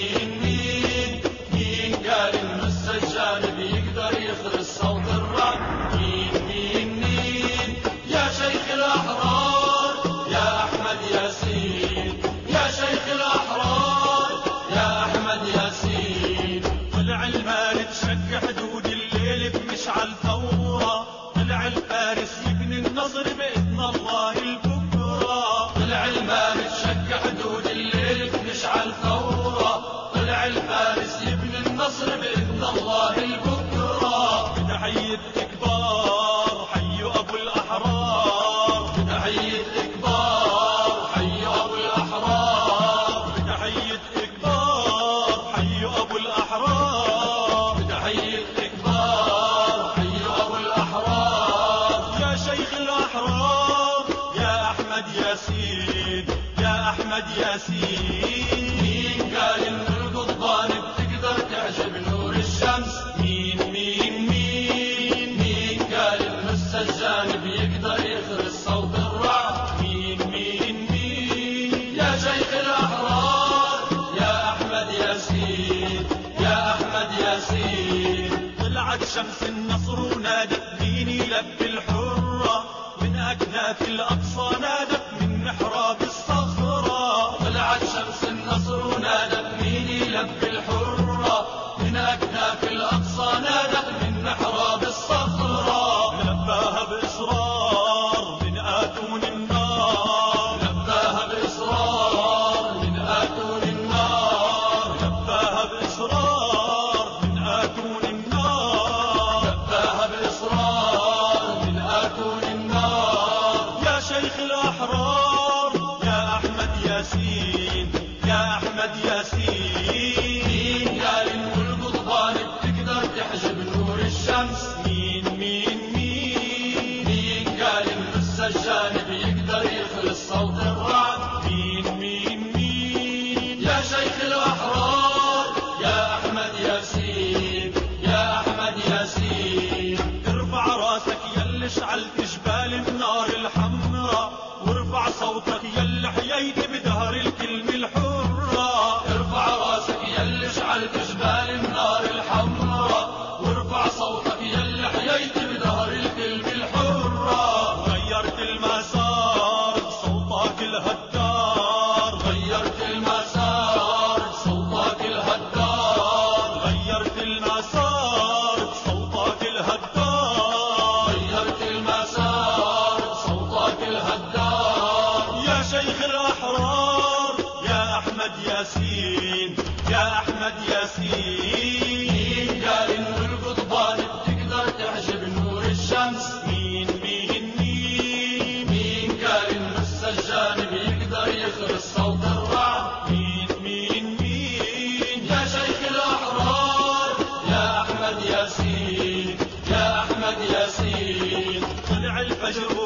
Amen. النسيم مين قال انه القضبان بتقدر تعجب نور الشمس؟ مين مين مين؟ مين قال انه السجان بيقدر يخرج صوت الرعد؟ مين مين مين؟ يا شيخ الأحرار يا أحمد ياسين يا أحمد ياسين. طلعت شمس النصر ونادت ديني لب الحرة. من أكناف الأقصى نادت من محراب ياسين. يا أحمد ياسين. ياسين يا أحمد ياسين. مين قال إنه القطبان بتقدر تعجب نور الشمس. مين بيهني؟ مين قال إنه السجان بيقدر يخرس صوت الرعد؟ مين مين مين يا شيخ الأحرار يا أحمد ياسين يا أحمد ياسين. طلع الفجر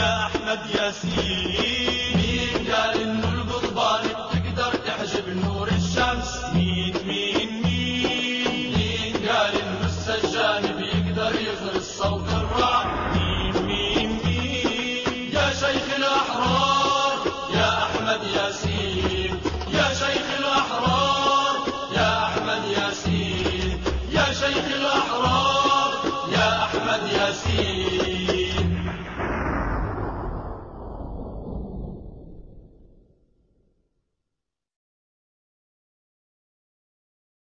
أحمد ياسين. مين قال إنه القضبان تقدر تحجب نور الشمس؟ مين مين مين؟ مين قال إنه السجان بيقدر يغرس صوت الرعد؟ مين مين مين؟ يا شيخ الأحرار يا أحمد ياسين.